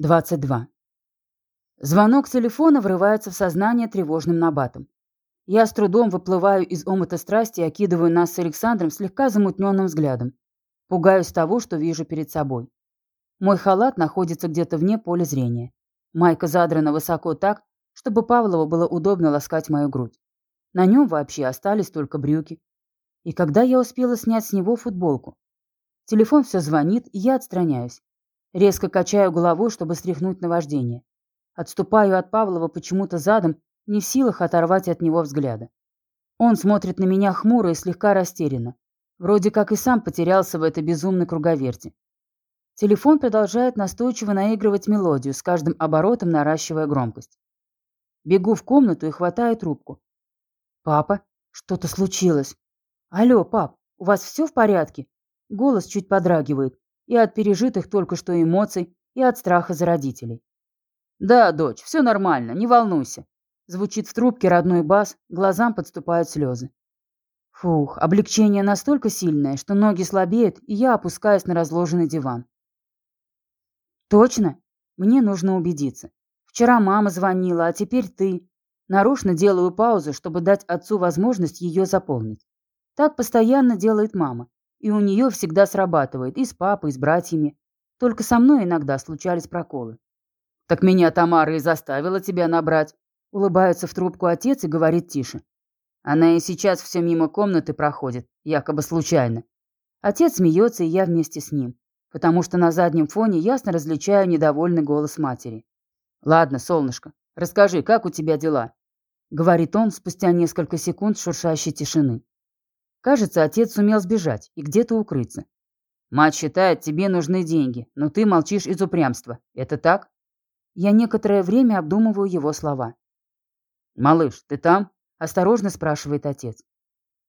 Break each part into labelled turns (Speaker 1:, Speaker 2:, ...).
Speaker 1: 22. Звонок телефона врывается в сознание тревожным набатом. Я с трудом выплываю из омута страсти и окидываю нас с Александром слегка замутненным взглядом. Пугаюсь того, что вижу перед собой. Мой халат находится где-то вне поля зрения. Майка задрана высоко так, чтобы Павлову было удобно ласкать мою грудь. На нем вообще остались только брюки. И когда я успела снять с него футболку? Телефон все звонит, и я отстраняюсь. Резко качаю головой, чтобы стряхнуть наваждение. Отступаю от Павлова почему-то задом, не в силах оторвать от него взгляда. Он смотрит на меня хмуро и слегка растерянно. Вроде как и сам потерялся в этой безумной круговерти. Телефон продолжает настойчиво наигрывать мелодию, с каждым оборотом наращивая громкость. Бегу в комнату и хватаю трубку. «Папа, что-то случилось». «Алло, пап, у вас все в порядке?» Голос чуть подрагивает и от пережитых только что эмоций, и от страха за родителей. «Да, дочь, все нормально, не волнуйся», — звучит в трубке родной бас, глазам подступают слезы. Фух, облегчение настолько сильное, что ноги слабеют, и я опускаюсь на разложенный диван. «Точно? Мне нужно убедиться. Вчера мама звонила, а теперь ты. Нарочно делаю паузу, чтобы дать отцу возможность ее заполнить. Так постоянно делает мама. И у нее всегда срабатывает, и с папой, и с братьями. Только со мной иногда случались проколы. «Так меня Тамара и заставила тебя набрать», — улыбается в трубку отец и говорит тише. Она и сейчас все мимо комнаты проходит, якобы случайно. Отец смеется, и я вместе с ним, потому что на заднем фоне ясно различаю недовольный голос матери. «Ладно, солнышко, расскажи, как у тебя дела?» — говорит он спустя несколько секунд шуршащей тишины. Кажется, отец сумел сбежать и где-то укрыться. Мать считает, тебе нужны деньги, но ты молчишь из упрямства. Это так? Я некоторое время обдумываю его слова. «Малыш, ты там?» – осторожно спрашивает отец.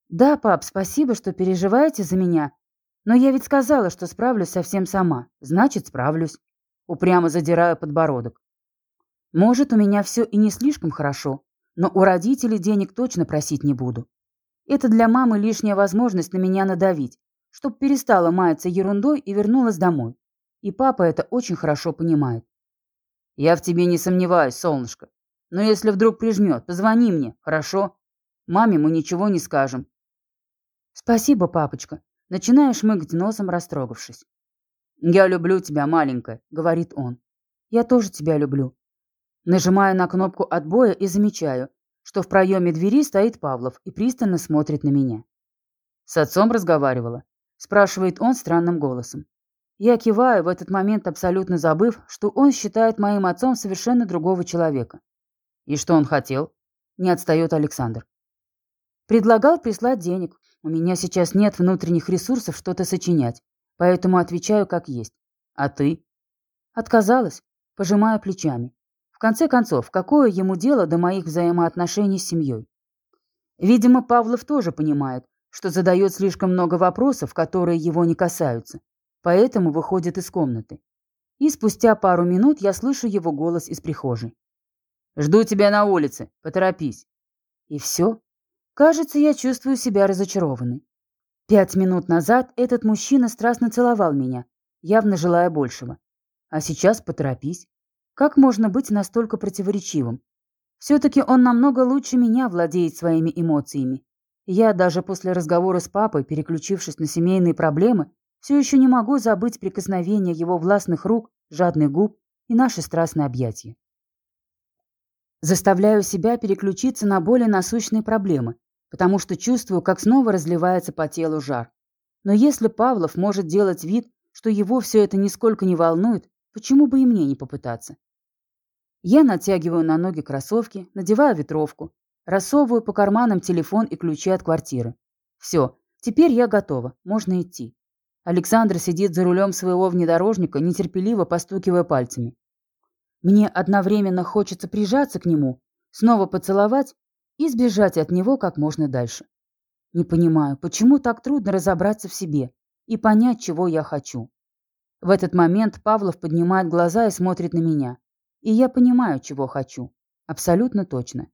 Speaker 1: «Да, пап, спасибо, что переживаете за меня. Но я ведь сказала, что справлюсь совсем сама. Значит, справлюсь». Упрямо задираю подбородок. «Может, у меня все и не слишком хорошо, но у родителей денег точно просить не буду. Это для мамы лишняя возможность на меня надавить, чтоб перестала маяться ерундой и вернулась домой. И папа это очень хорошо понимает. Я в тебе не сомневаюсь, солнышко. Но если вдруг прижмет, позвони мне, хорошо? Маме мы ничего не скажем. Спасибо, папочка. Начинаешь шмыгать носом, растрогавшись. «Я люблю тебя, маленькая», — говорит он. «Я тоже тебя люблю». Нажимаю на кнопку отбоя и замечаю, что в проеме двери стоит Павлов и пристально смотрит на меня. «С отцом разговаривала?» – спрашивает он странным голосом. Я киваю, в этот момент абсолютно забыв, что он считает моим отцом совершенно другого человека. «И что он хотел?» – не отстает Александр. «Предлагал прислать денег. У меня сейчас нет внутренних ресурсов что-то сочинять, поэтому отвечаю как есть. А ты?» Отказалась, пожимая плечами конце концов, какое ему дело до моих взаимоотношений с семьей? Видимо, Павлов тоже понимает, что задает слишком много вопросов, которые его не касаются, поэтому выходит из комнаты. И спустя пару минут я слышу его голос из прихожей. «Жду тебя на улице, поторопись». И все. Кажется, я чувствую себя разочарованной. Пять минут назад этот мужчина страстно целовал меня, явно желая большего. А сейчас поторопись. Как можно быть настолько противоречивым? Все-таки он намного лучше меня владеет своими эмоциями. Я даже после разговора с папой, переключившись на семейные проблемы, все еще не могу забыть прикосновение его властных рук, жадных губ и наши страстные объятия. Заставляю себя переключиться на более насущные проблемы, потому что чувствую, как снова разливается по телу жар. Но если Павлов может делать вид, что его все это нисколько не волнует, Почему бы и мне не попытаться? Я натягиваю на ноги кроссовки, надеваю ветровку, рассовываю по карманам телефон и ключи от квартиры. Все, теперь я готова, можно идти. Александр сидит за рулем своего внедорожника, нетерпеливо постукивая пальцами. Мне одновременно хочется прижаться к нему, снова поцеловать и сбежать от него как можно дальше. Не понимаю, почему так трудно разобраться в себе и понять, чего я хочу. В этот момент Павлов поднимает глаза и смотрит на меня. И я понимаю, чего хочу. Абсолютно точно.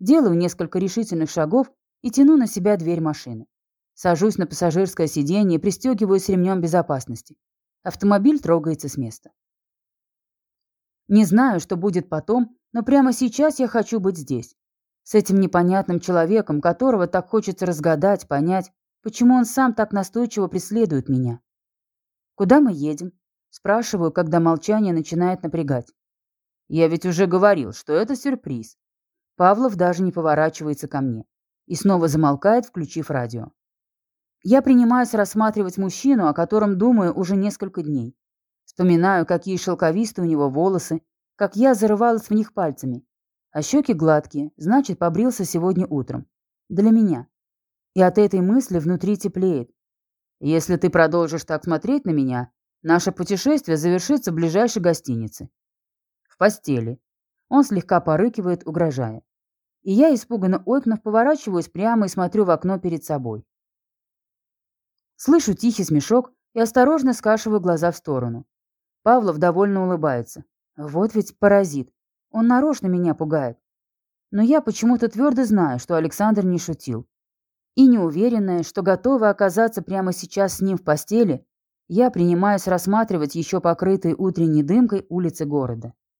Speaker 1: Делаю несколько решительных шагов и тяну на себя дверь машины. Сажусь на пассажирское сиденье и пристегиваюсь ремнем безопасности. Автомобиль трогается с места. Не знаю, что будет потом, но прямо сейчас я хочу быть здесь. С этим непонятным человеком, которого так хочется разгадать, понять, почему он сам так настойчиво преследует меня. «Куда мы едем?» Спрашиваю, когда молчание начинает напрягать. «Я ведь уже говорил, что это сюрприз». Павлов даже не поворачивается ко мне. И снова замолкает, включив радио. Я принимаюсь рассматривать мужчину, о котором думаю уже несколько дней. Вспоминаю, какие шелковистые у него волосы, как я зарывалась в них пальцами. А щеки гладкие, значит, побрился сегодня утром. Для меня. И от этой мысли внутри теплеет. Если ты продолжишь так смотреть на меня, наше путешествие завершится в ближайшей гостинице. В постели. Он слегка порыкивает, угрожая. И я, испуганно ойкнув, поворачиваюсь прямо и смотрю в окно перед собой. Слышу тихий смешок и осторожно скашиваю глаза в сторону. Павлов довольно улыбается. Вот ведь паразит. Он нарочно меня пугает. Но я почему-то твердо знаю, что Александр не шутил. И неуверенная, что готова оказаться прямо сейчас с ним в постели, я принимаюсь рассматривать еще покрытые утренней дымкой улицы города.